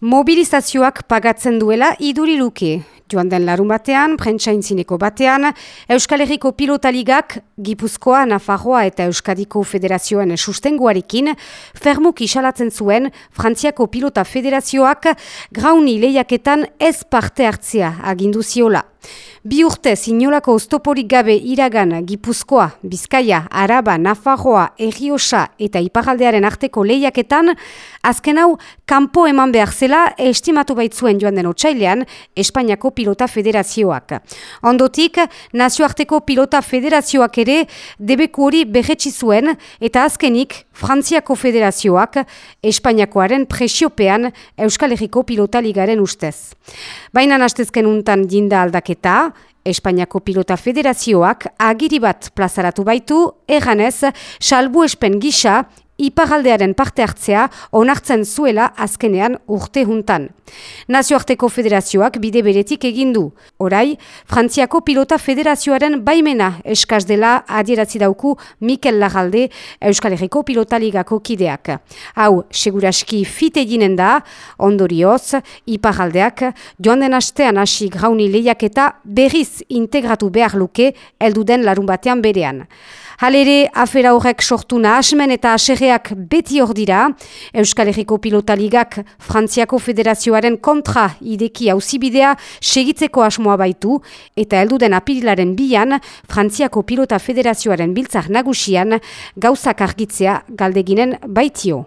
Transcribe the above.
Mobilizazioak pagatzen duela iduriluke. Joan den larun batean, prentsaintzineko batean, Euskal Herriko pilotaligak, Gipuzkoa, Nafarroa eta Euskadiko Federazioen sustenguarekin, fermuk isalatzen zuen Frantziako Pilota Federazioak grauni lehiaketan ez parte hartzea agindu ziola. Bi urte zinolako oztoporik gabe iragan Gipuzkoa, Bizkaia, Araba, Nafarroa, Erriosa eta Iparaldearen arteko lehiaketan, azken hau, kanpo eman behar zela estimatu baitzuen joan den otsailean Espainiako Pilota Federazioak. Ondotik, nazioarteko Pilota Federazioak ere debeku hori behetsi zuen eta azkenik Frantziako Federazioak Espainiakoaren presiopean Euskal Herriko Pilota Ligaren ustez. Baina nastezken untan jinda aldaketa, Espainiako Pilota Federazioak agiri bat plazaratu baitu, erganez, salbu espen gisa, iparaldearen parte hartzea onartzen zuela azkenean urte juntan. Nazioarteko federazioak bide beretik egindu. Horai, Frantziako Pilota Federazioaren baimena eskaz dela adieratzi dauku Mikel Lagalde Euskal Herriko Pilota Ligako kideak. Hau, seguraski fit eginen da, ondorioz, iparaldeak, joan den astean hasi grauni lehiaketa berriz integratu behar luke elduden larun batean berean. Halere, afera horrek sortu nahasmen eta aserreak beti hor dira. Euskal Herriko Pilotaligak Frantziako Federazioaren kontra ideki hauzibidea segitzeko asmoa baitu eta elduden apirilaren bian Frantziako Pilota Federazioaren biltzak nagusian gauzak argitzea galdeginen baitio.